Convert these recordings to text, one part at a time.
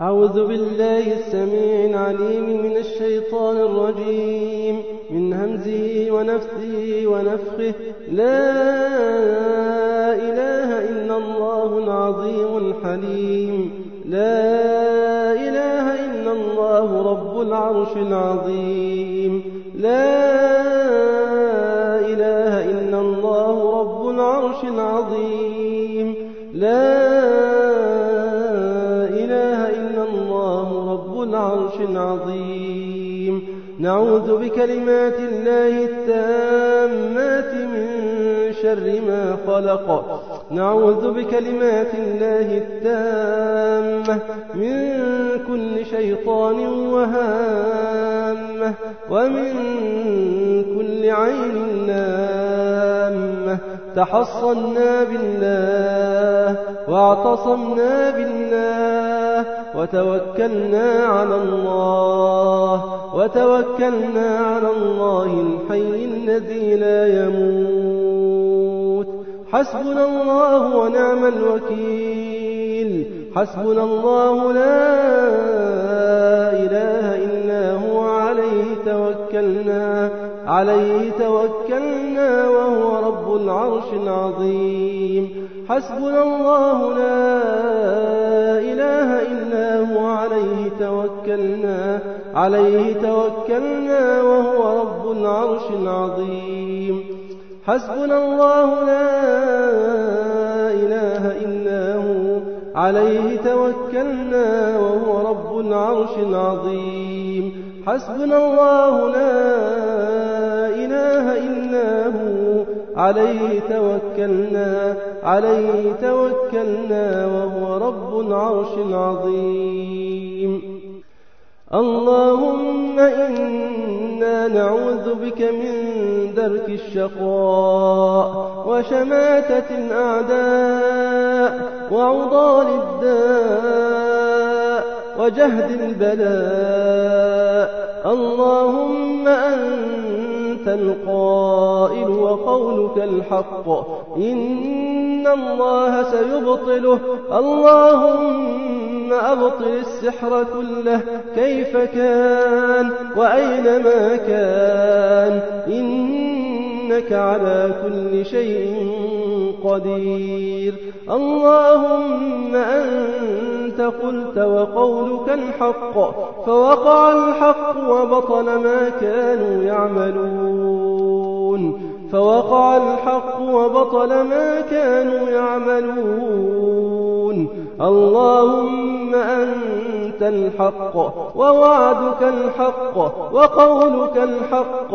أعوذ بالله السميع العليم من الشيطان الرجيم. من همزه ونفثه ونفخه. لا إله إلا الله العظيم الحليم. لا إله إلا الله رب العرش العظيم. لا إله إلا الله رب العرش العظيم. لا رب العرش العظيم نعوذ بكلمات الله التامات من شر ما خلق. نعوذ بكلمات الله التامة من كل شيطان وهامة ومن كل عين لامة. تحصنا بالله واعتصمنا بالله وتوكلنا على الله وتوكلنا على الله الحي الذي لا يموت. حسبنا الله ونعم الوكيل. حسبنا الله لا إله إلا هو عليه توكلنا عليه توكلنا وهو رب العرش العظيم. حسبنا الله لا إله توكلنا عليه توكلنا وهو رب العرش العظيم. حسبنا الله لا إله إلا هو عليه توكلنا وهو رب العرش العظيم. حسبنا الله لا إله إلا عليه توكلنا عليه توكلنا وهو رب العرش العظيم. اللهم إنا نعوذ بك من درك الشقاء وشماتة الأعداء وعضال الداء وجهد البلاء. اللهم أنت القائل وقولك الحق. إن الله سيبطله. اللهم أبطل السحر كله. كيف كان وأينما كان. إنك على كل شيء قدير. اللهم أنت قلت وقولك الحق فوقع الحق وبطل ما كانوا يعملون. فوقع الحق وبطل ما كانوا يعملون. اللهم أنت الحق ووعدك الحق وقولك الحق.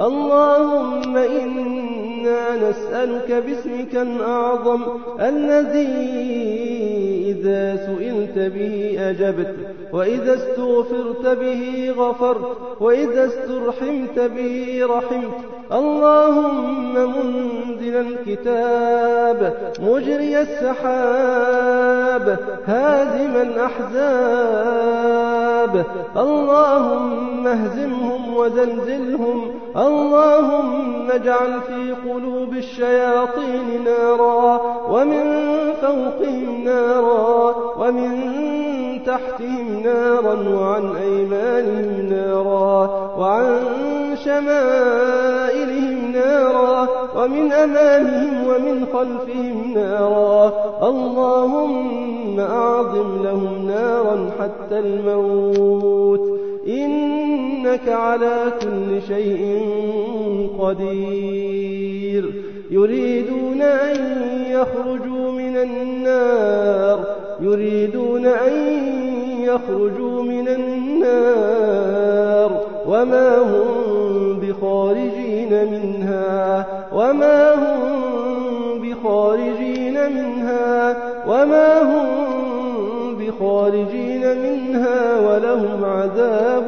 اللهم إنا نسألك باسمك الأعظم الذي إذا سئلت به أجبت وإذا استغفرت به غفرت وإذا استرحمت به رحمت. اللهم منزل الكتاب مجري السحاب هازم الأحزاب. اللهم اهزمهم وزلزلهم. اللهم اجعل في قلوب الشياطين نارا ومن فوقهم نارا ومن تحتهم نارا وعن أيمانهم نارا وعن شمائلهم نارا ومن أمامهم ومن خلفهم نارا. اللهم أعظم لهم نارا حتى الموت. إنك على كل شيء قدير. يريدون أن يخرجوا من النار. يريدون أن يخرجوا من النار. وما هم بخارجين منها. وما هم بخارجين منها. وما هم بخارجين منها. ولهم عذاب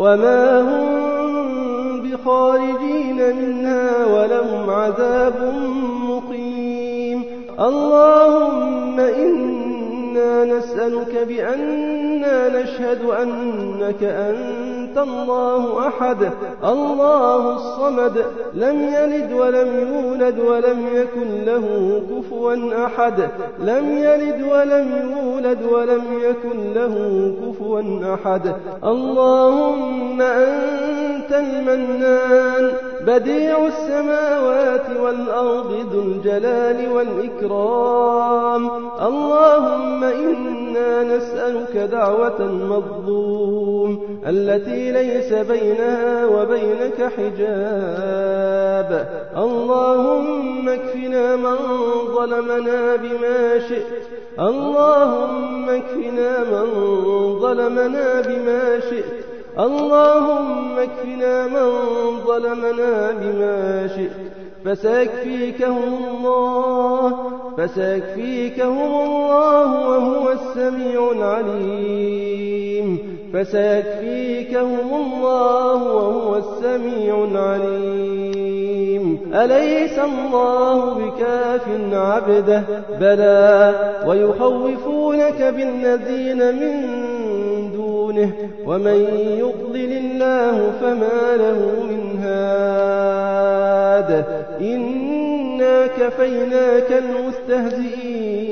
وما هم بخارجين منها ولهم عذاب مقيم. اللهم إنا نسألك بأننا نشهد أنك أنت أنت الله أحد الله الصمد لم يلد ولم يولد ولم يكن له كفوا أحد. لم يلد ولم يولد ولم يكن له كفوا أحد. اللهم أنت المنان. بديع السماوات والأرض ذو الجلال والإكرام. اللهم إنا نسألك دعوة المظلوم التي ليس بينها وبينك حجاب. اللهم اكفنا من ظلمنا بما شئت. اللهم اكفنا من ظلمنا بما شئت. اللهم اكفنا من ظلمنا بما شئت فسيكفيكهم الله فسيكفيكهم الله وهو السميع العليم فسيكفيكهم الله وهو السميع العليم. أليس الله بكاف عبده؟ بلى ويخوفونك بالذين من دونه ومن يضلل الله فما له من هاد إنا كفيناك المستهزئين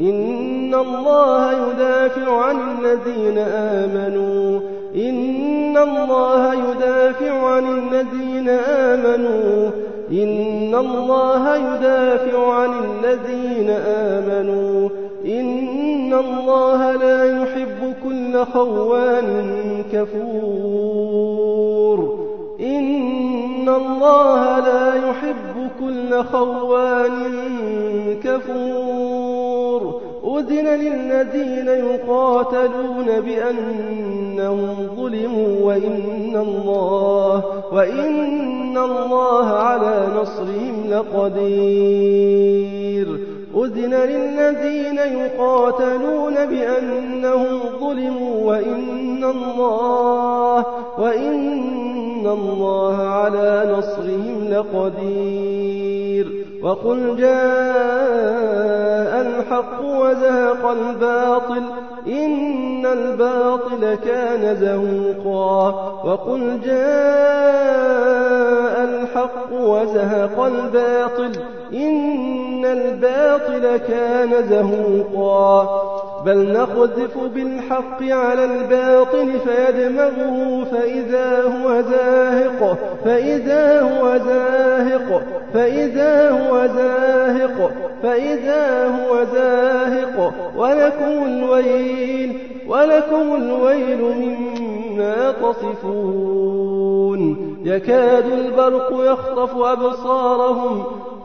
إن الله يدافع عن الذين آمنوا إن الله يدافع عن الذين آمنوا إن الله يدافع عن الذين آمنوا إن الله لا يحب كل خوان كفور. إن الله لا يحب كل خوان كفور. أذن للذين يقاتلون بأنهم ظلموا وإن الله وإن الله على نصرهم لقدير. أذن للذين يقاتلون بأنهم ظلموا وإن الله وإن الله على نصرهم لقدير. وقل جاء الحق وزهق الباطل. إن الباطل كان زهوقا وقل جاء الحق وزهق الباطل إن الباطل كان زهوقا بل نقذف بالحق على الباطل فيدمغه فإذا هو زاهق فإذا هو زاهق فإذا هو زاهق فإذا هو زاهق. ولكم الويل ولكم الويل مما تصفون. يكاد البرق يخطف أبصارهم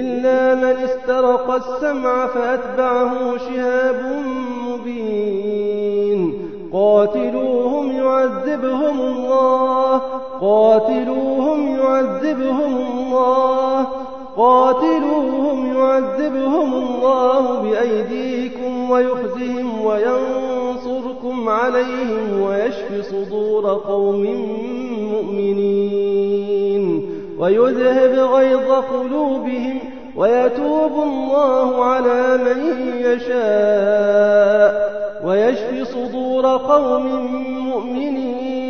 إلا من استرق السمع فأتبعه شهاب مبين. قاتلوهم يعذبهم الله. قاتلوهم يعذبهم الله. قاتلوهم يعذبهم الله بأيديكم ويخزهم وينصركم عليهم ويشف صدور قوم مؤمنين. ويذهب غيظ قلوبهم ويتوب الله على من يشاء ويشفي صدور قوم مؤمنين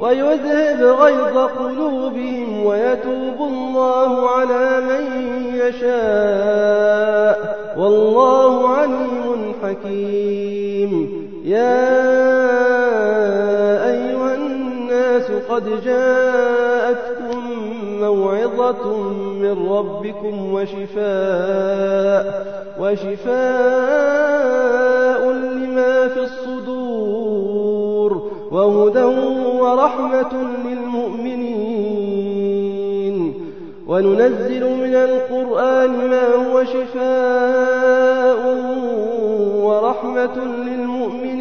ويذهب غيظ قلوبهم ويتوب الله على من يشاء والله عليم حكيم. يا الناس قد جاءتكم موعظة من ربكم وشفاء وشفاء لما في الصدور وهدى ورحمة للمؤمنين. وننزل من القرآن ما هو شفاء ورحمة للمؤمنين.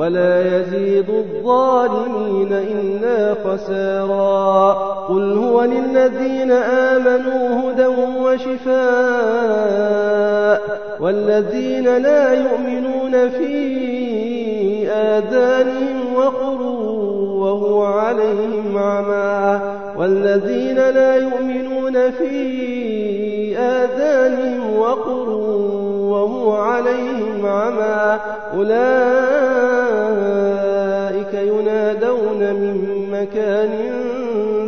ولا يزيد الظالمين إلا خسارا. قل هو للذين آمنوا هدى وشفاء والذين لا يؤمنون في آذانهم وقر وهو عليهم عمى والذين لا يؤمنون في آذانهم وقر وهو عليهم عمى أولئك ينادون من مكان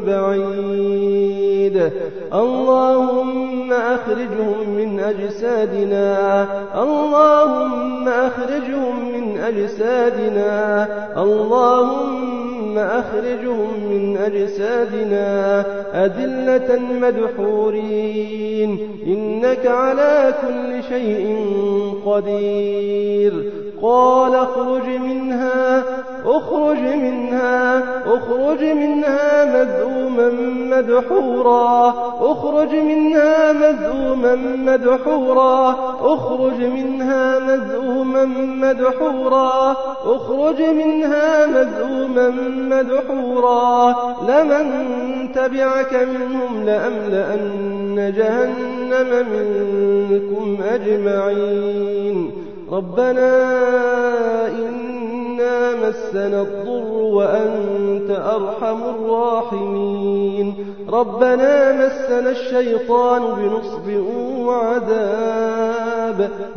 بعيد. اللهم أخرجهم من أجسادنا. اللهم أخرجهم من أجسادنا. اللهم أخرجهم من أجسادنا. أذلة مدحورين. إنك على كل شيء قدير. قال اخرج منها اخرج منها اخرج منها مذءوما مدحورا اخرج منها مذءوما مدحورا اخرج منها مذءوما مدحورا اخرج منها مذءوما مدحورا. لمن تبعك منهم لأملأن جهنم منكم أجمعين. ربنا إنا مسنا الضر وأنت أرحم الراحمين. ربنا مسنا الشيطان بنصب وعذاب.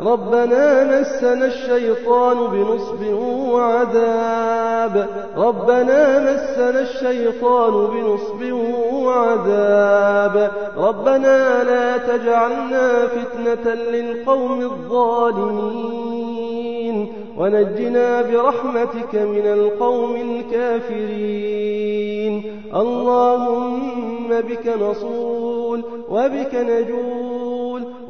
ربنا مسنا الشيطان بنصب وعذاب. ربنا مسنا الشيطان بنصب وعذاب. ربنا لا تجعلنا فتنة للقوم الظالمين. ونجنا برحمتك من القوم الكافرين. اللهم بك نصول وبك نجول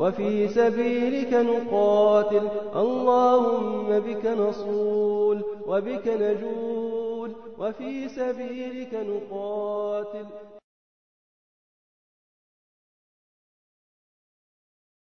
وفي سبيلك نقاتل. اللهم بك نصول وبك نجول وفي سبيلك نقاتل.